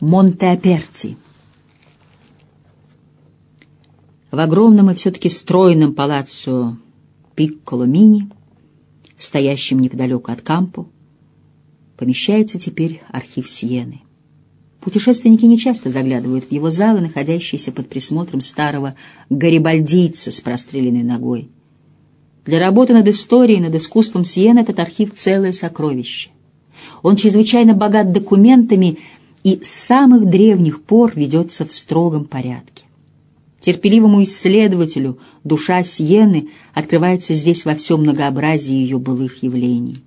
Монтеаперти. В огромном и все-таки стройном палаццо Пикколомини, стоящем неподалеку от Кампо, помещается теперь архив Сиены. Путешественники нечасто заглядывают в его залы, находящиеся под присмотром старого гарибальдийца с простреленной ногой. Для работы над историей, над искусством Сиены этот архив — целое сокровище. Он чрезвычайно богат документами и с самых древних пор ведется в строгом порядке. Терпеливому исследователю душа Сиены открывается здесь во всем многообразии ее былых явлений.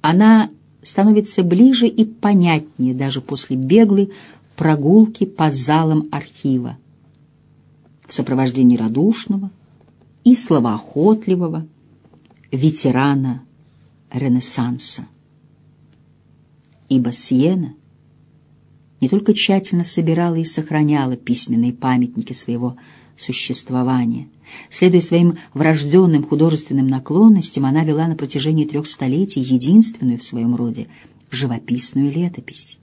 Она становится ближе и понятнее даже после беглой прогулки по залам архива. В сопровождении радушного и словоохотливого ветерана Ренессанса. Ибо Сиена не только тщательно собирала и сохраняла письменные памятники своего существования. Следуя своим врожденным художественным наклонностям, она вела на протяжении трех столетий единственную в своем роде живописную летопись.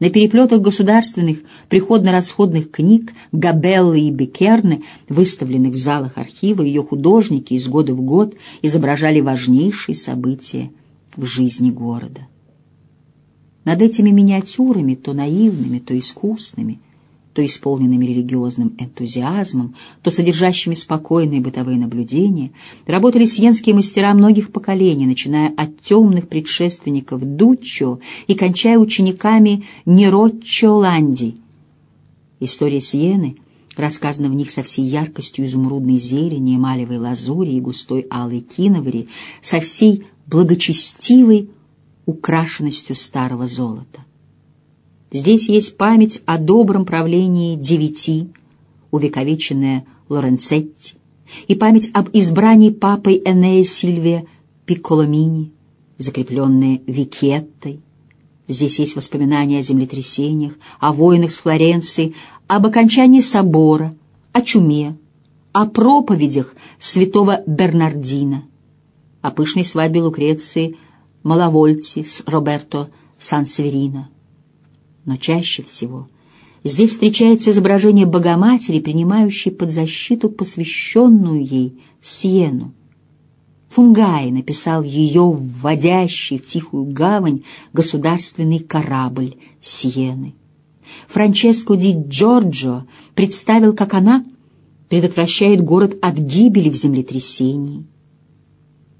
На переплетах государственных приходно-расходных книг Габеллы и Бекерны, выставленных в залах архива, ее художники из года в год изображали важнейшие события в жизни города. Над этими миниатюрами, то наивными, то искусными, то исполненными религиозным энтузиазмом, то содержащими спокойные бытовые наблюдения, работали сиенские мастера многих поколений, начиная от темных предшественников Дуччо и кончая учениками Нероччо Ланди. История Сиены рассказана в них со всей яркостью изумрудной зелени, эмалевой лазури и густой алой киновари, со всей благочестивой украшенностью старого золота. Здесь есть память о добром правлении девяти, увековеченная Лоренцетти, и память об избрании папой Энея Сильвия Пикколомини, закрепленная Викеттой. Здесь есть воспоминания о землетрясениях, о войнах с Флоренцией, об окончании собора, о чуме, о проповедях святого Бернардина, о пышной свадьбе Лукреции – Малавольти с Роберто Сан-Северино. Но чаще всего здесь встречается изображение Богоматери, принимающей под защиту посвященную ей Сиену. Фунгай написал ее вводящий в тихую гавань государственный корабль Сиены. Франческо ди Джорджо представил, как она предотвращает город от гибели в землетрясении.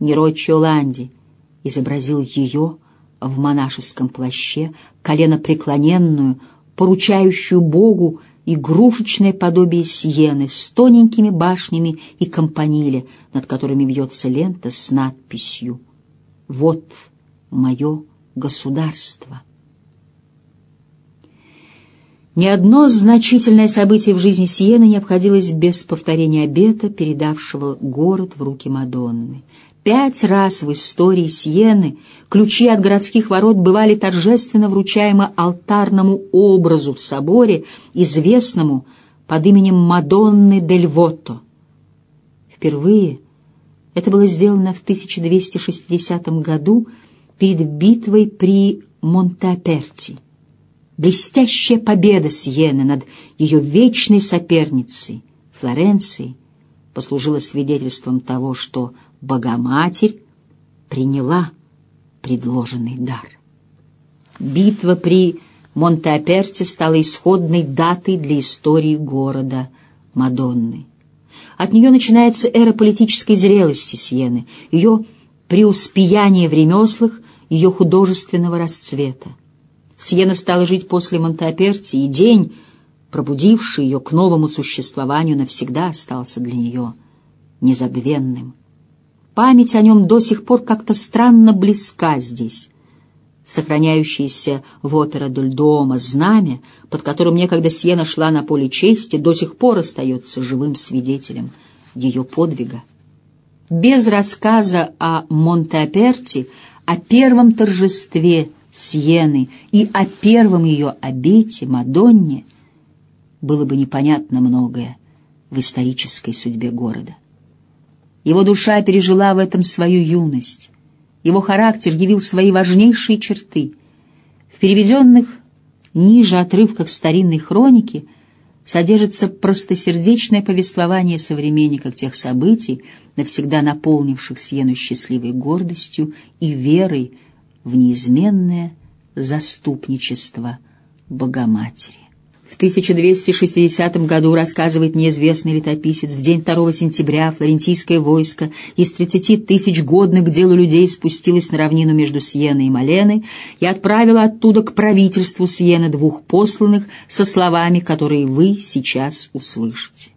Нероччо Ланди — изобразил ее в монашеском плаще, колено преклоненную, поручающую Богу игрушечное подобие сиены с тоненькими башнями и компаниле, над которыми вьется лента с надписью «Вот мое государство». Ни одно значительное событие в жизни Сиены не обходилось без повторения обета, передавшего город в руки Мадонны. Пять раз в истории Сиены ключи от городских ворот бывали торжественно вручаемы алтарному образу в соборе, известному под именем Мадонны дель Вото. Впервые это было сделано в 1260 году перед битвой при Монтаперти. Блестящая победа Сиены над ее вечной соперницей Флоренцией послужила свидетельством того, что Богоматерь приняла предложенный дар. Битва при Монтеаперте стала исходной датой для истории города Мадонны. От нее начинается эра политической зрелости Сиены, ее преуспеяние в ремеслах, ее художественного расцвета. Сиена стала жить после Монтеаперти, и день, пробудивший ее к новому существованию, навсегда остался для нее незабвенным. Память о нем до сих пор как-то странно близка здесь. Сохраняющееся в опера Дульдома знамя, под которым некогда Сьена шла на поле чести, до сих пор остается живым свидетелем ее подвига. Без рассказа о Монтеаперти, о первом торжестве Сиены и о первом ее обете Мадонне было бы непонятно многое в исторической судьбе города. Его душа пережила в этом свою юность. Его характер явил свои важнейшие черты. В переведенных ниже отрывках старинной хроники содержится простосердечное повествование современников тех событий, навсегда наполнивших Сиену счастливой гордостью и верой в неизменное заступничество Богоматери. В 1260 году, рассказывает неизвестный летописец, в день 2 сентября флорентийское войско из 30 тысяч годных к делу людей спустилось на равнину между Сиеной и Маленой и отправило оттуда к правительству Сиены двух посланных со словами, которые вы сейчас услышите.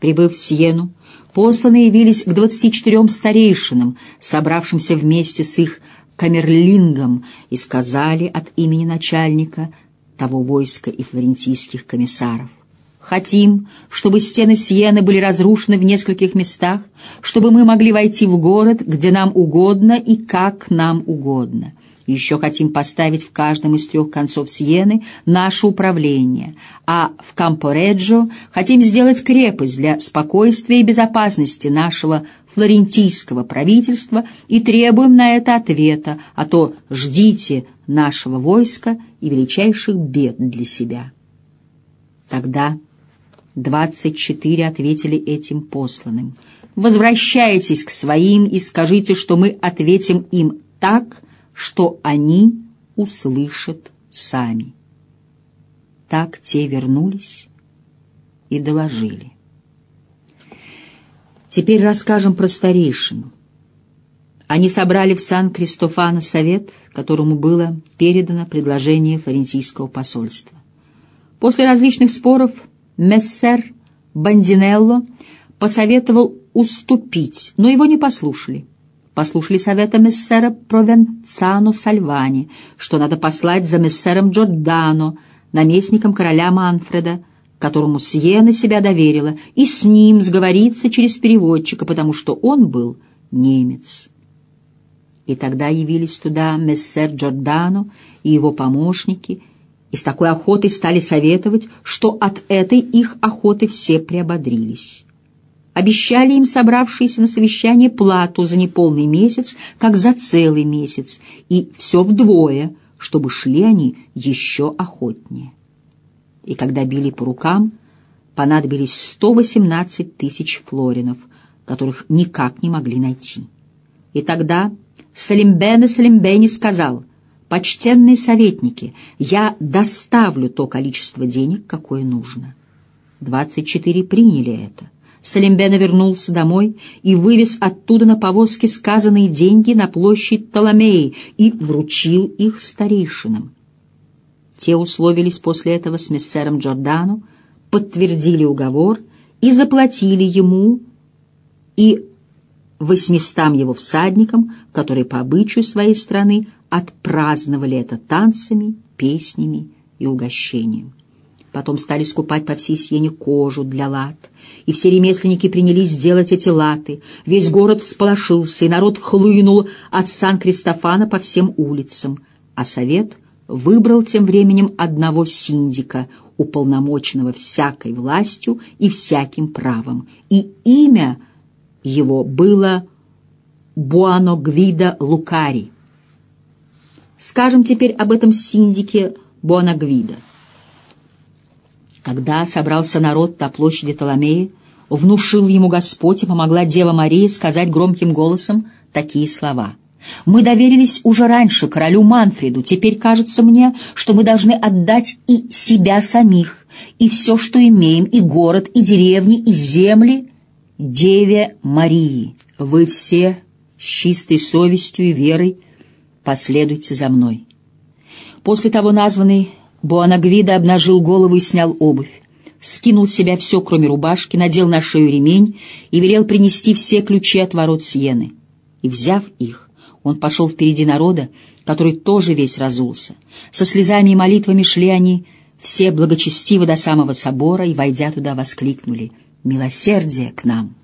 Прибыв в Сиену, посланные явились к 24 старейшинам, собравшимся вместе с их камерлингом, и сказали от имени начальника — того войска и флорентийских комиссаров. Хотим, чтобы стены Сиены были разрушены в нескольких местах, чтобы мы могли войти в город, где нам угодно и как нам угодно. Еще хотим поставить в каждом из трех концов Сиены наше управление, а в Кампореджо хотим сделать крепость для спокойствия и безопасности нашего флорентийского правительства и требуем на это ответа, а то ждите нашего войска и величайших бед для себя. Тогда двадцать четыре ответили этим посланным. «Возвращайтесь к своим и скажите, что мы ответим им так, что они услышат сами». Так те вернулись и доложили. Теперь расскажем про старейшину. Они собрали в Сан-Кристофано совет, которому было передано предложение флорентийского посольства. После различных споров мессер Бандинелло посоветовал уступить, но его не послушали. Послушали совета мессера Провенцано Сальвани, что надо послать за мессером Джордано, наместником короля Манфреда, которому Сиена себя доверила, и с ним сговориться через переводчика, потому что он был немец. И тогда явились туда мессер Джордано и его помощники, и с такой охотой стали советовать, что от этой их охоты все приободрились. Обещали им собравшиеся на совещание плату за неполный месяц, как за целый месяц, и все вдвое, чтобы шли они еще охотнее. И когда били по рукам, понадобились 118 тысяч флоринов, которых никак не могли найти. И тогда Салимбене Салимбени сказал, «Почтенные советники, я доставлю то количество денег, какое нужно». Двадцать четыре приняли это. Салимбена вернулся домой и вывез оттуда на повозке сказанные деньги на площадь Толомеи и вручил их старейшинам. Те условились после этого с мессером Джордано, подтвердили уговор и заплатили ему и восьмистам его всадникам, которые по обычаю своей страны отпраздновали это танцами, песнями и угощением. Потом стали скупать по всей сене кожу для лат, и все ремесленники принялись делать эти латы. Весь город всполошился, и народ хлынул от Сан-Кристофана по всем улицам, а совет выбрал тем временем одного синдика, уполномоченного всякой властью и всяким правом, и имя — его было Буано Гвида Лукари. Скажем теперь об этом синдике Буано Гвида. Когда собрался народ на площади Толомеи, внушил ему Господь и помогла Дева Мария сказать громким голосом такие слова. «Мы доверились уже раньше королю Манфреду, теперь кажется мне, что мы должны отдать и себя самих, и все, что имеем, и город, и деревни, и земли, Деве Марии, вы все с чистой совестью и верой последуйте за мной. После того названный Буанагвида обнажил голову и снял обувь, скинул с себя все, кроме рубашки, надел на шею ремень и велел принести все ключи от ворот Сиены. И, взяв их, он пошел впереди народа, который тоже весь разулся. Со слезами и молитвами шли они, все благочестиво до самого собора, и, войдя туда, воскликнули — милосердие к нам.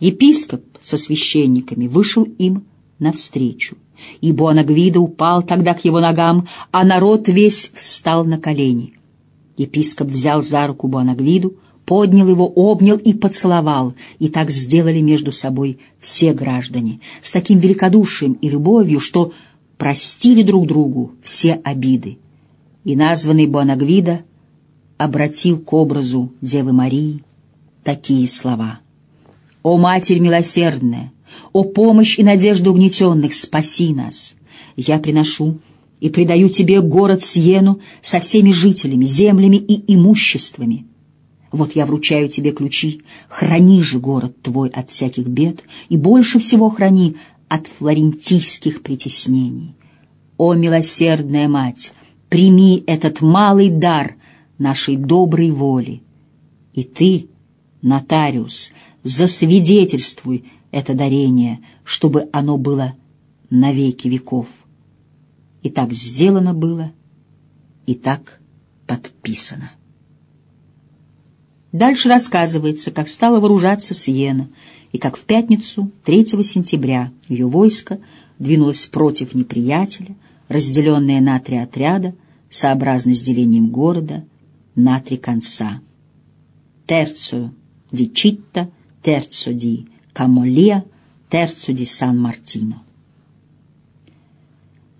Епископ со священниками вышел им навстречу, и Буанагвида упал тогда к его ногам, а народ весь встал на колени. Епископ взял за руку Буанагвиду, поднял его, обнял и поцеловал, и так сделали между собой все граждане, с таким великодушием и любовью, что простили друг другу все обиды. и названный Буанагвида обратил к образу Девы Марии такие слова. «О Матерь милосердная! О помощь и надежда угнетенных! Спаси нас! Я приношу и предаю Тебе город Сиену со всеми жителями, землями и имуществами. Вот я вручаю Тебе ключи, храни же город Твой от всяких бед и больше всего храни от флорентийских притеснений. О, милосердная Мать, прими этот малый дар нашей доброй воли. И Ты, нотариус, засвидетельствуй это дарение, чтобы оно было навеки веков. И так сделано было, и так подписано. Дальше рассказывается, как стала вооружаться Сиена, и как в пятницу, 3 сентября, ее войско двинулось против неприятеля, разделенное на три отряда, сообразно с делением города на три конца. Терцо ди Читта, терцо ди Камолия, терцо ди Сан-Мартино.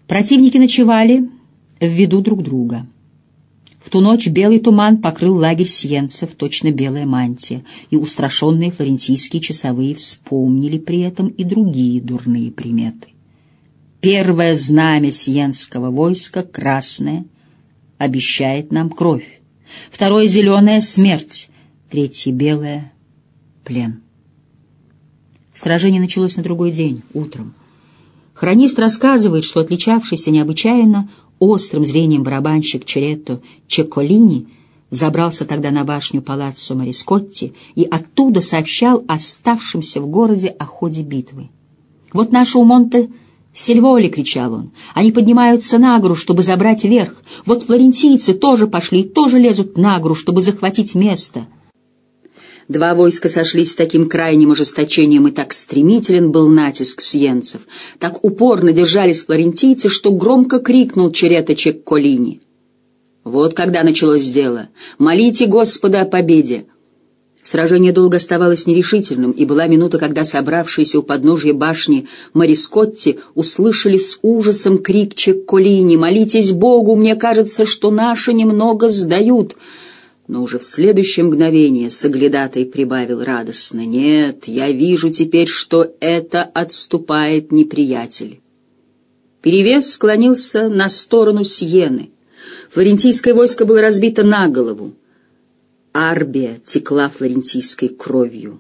Противники ночевали в виду друг друга. В ту ночь белый туман покрыл лагерь сиенцев, точно белая мантия, и устрашенные флорентийские часовые вспомнили при этом и другие дурные приметы. Первое знамя сиенского войска, красное, обещает нам кровь. Второе — зеленое — смерть. Третье — белое — плен. Сражение началось на другой день, утром. Хронист рассказывает, что отличавшийся необычайно острым зрением барабанщик Черетто Чеколини забрался тогда на башню палаццо Марискотти и оттуда сообщал оставшимся в городе о ходе битвы. «Вот наши у Монте Сильволи!» — кричал он. «Они поднимаются на гору, чтобы забрать верх. Вот флорентийцы тоже пошли, тоже лезут на гору, чтобы захватить место». Два войска сошлись с таким крайним ожесточением, и так стремителен был натиск сиенцев, так упорно держались флорентийцы, что громко крикнул Череточек Колини. Вот когда началось дело. «Молите Господа о победе!» Сражение долго оставалось нерешительным, и была минута, когда собравшиеся у подножья башни Марискотти услышали с ужасом крик Чекколини «Молитесь Богу, мне кажется, что наши немного сдают!» Но уже в следующее мгновение соглядатай прибавил радостно. «Нет, я вижу теперь, что это отступает неприятель». Перевес склонился на сторону Сиены. Флорентийское войско было разбито на голову. Арбия текла флорентийской кровью.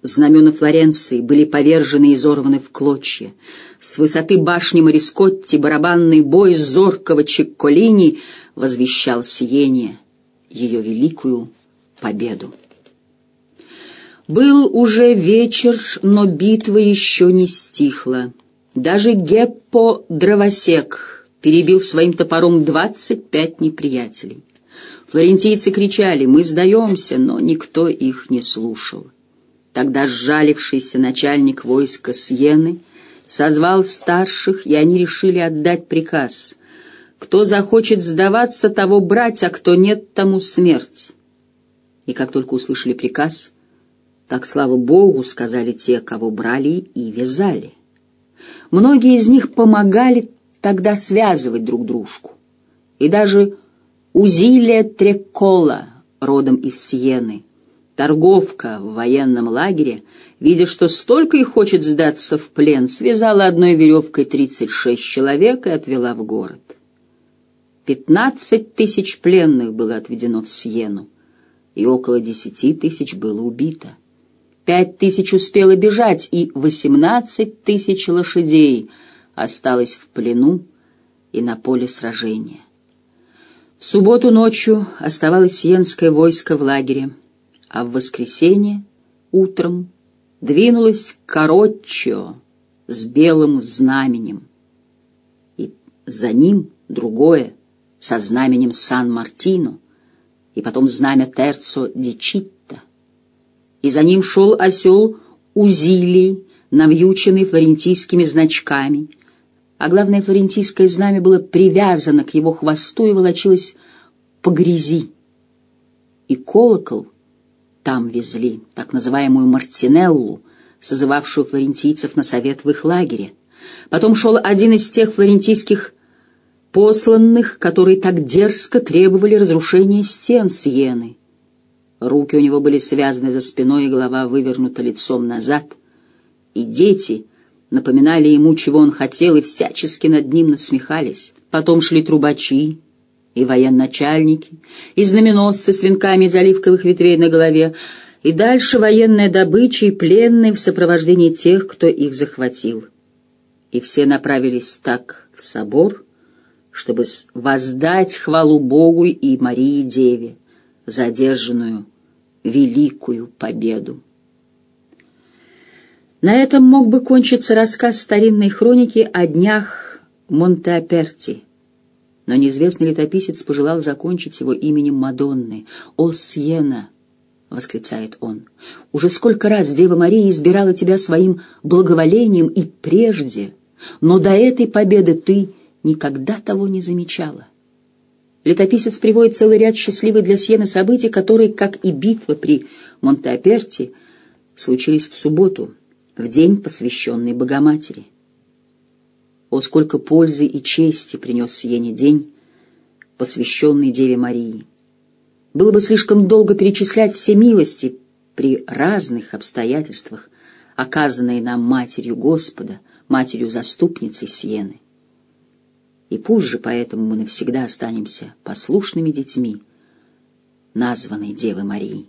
Знамена Флоренции были повержены и изорваны в клочья. С высоты башни Марискотти барабанный бой зоркого Чекколини возвещал Сиене ее великую победу. Был уже вечер, но битва еще не стихла. Даже Геппо Дровосек перебил своим топором двадцать пять неприятелей. Флорентийцы кричали «Мы сдаемся», но никто их не слушал. Тогда сжалившийся начальник войска Сьены созвал старших, и они решили отдать приказ — кто захочет сдаваться, того брать, а кто нет, тому смерть. И как только услышали приказ, так, слава Богу, сказали те, кого брали и вязали. Многие из них помогали тогда связывать друг дружку. И даже Узилия Трекола, родом из Сиены, торговка в военном лагере, видя, что столько их хочет сдаться в плен, связала одной веревкой тридцать шесть человек и отвела в город. Пятнадцать тысяч пленных было отведено в Сиену, и около десяти тысяч было убито. Пять тысяч успело бежать, и восемнадцать тысяч лошадей осталось в плену и на поле сражения. В субботу ночью оставалось сиенское войско в лагере, а в воскресенье утром двинулось Короччо с белым знаменем, и за ним другое — со знаменем Сан-Мартино, и потом знамя Терцо ди Читта. И за ним шел осел Узилий, навьюченный флорентийскими значками, а главное, флорентийское знамя было привязано к его хвосту и волочилось по грязи. И колокол там везли, так называемую Мартинеллу, созывавшую флорентийцев на совет в их лагере. Потом шел один из тех флорентийских посланных, которые так дерзко требовали разрушения стен Сиены. Руки у него были связаны за спиной, и голова вывернута лицом назад, и дети напоминали ему, чего он хотел, и всячески над ним насмехались. Потом шли трубачи и военачальники, и знаменосцы с венками из оливковых ветвей на голове, и дальше военная добыча и пленные в сопровождении тех, кто их захватил. И все направились так в собор, чтобы воздать хвалу Богу и Марии Деве за одержанную великую победу. На этом мог бы кончиться рассказ старинной хроники о днях Монтеаперти, но неизвестный летописец пожелал закончить его именем Мадонны. «О, Сьена!» — восклицает он. «Уже сколько раз Дева Мария избирала тебя своим благоволением и прежде, но до этой победы ты никогда того не замечала. Летописец приводит целый ряд счастливых для Сьены событий, которые, как и битва при Монтеаперти, случились в субботу, в день, посвященный Богоматери. О, сколько пользы и чести принес Сиене день, посвященный Деве Марии! Было бы слишком долго перечислять все милости при разных обстоятельствах, оказанные нам Матерью Господа, Матерью-заступницей Сиены. И пусть же поэтому мы навсегда останемся послушными детьми, названной Девы Марии.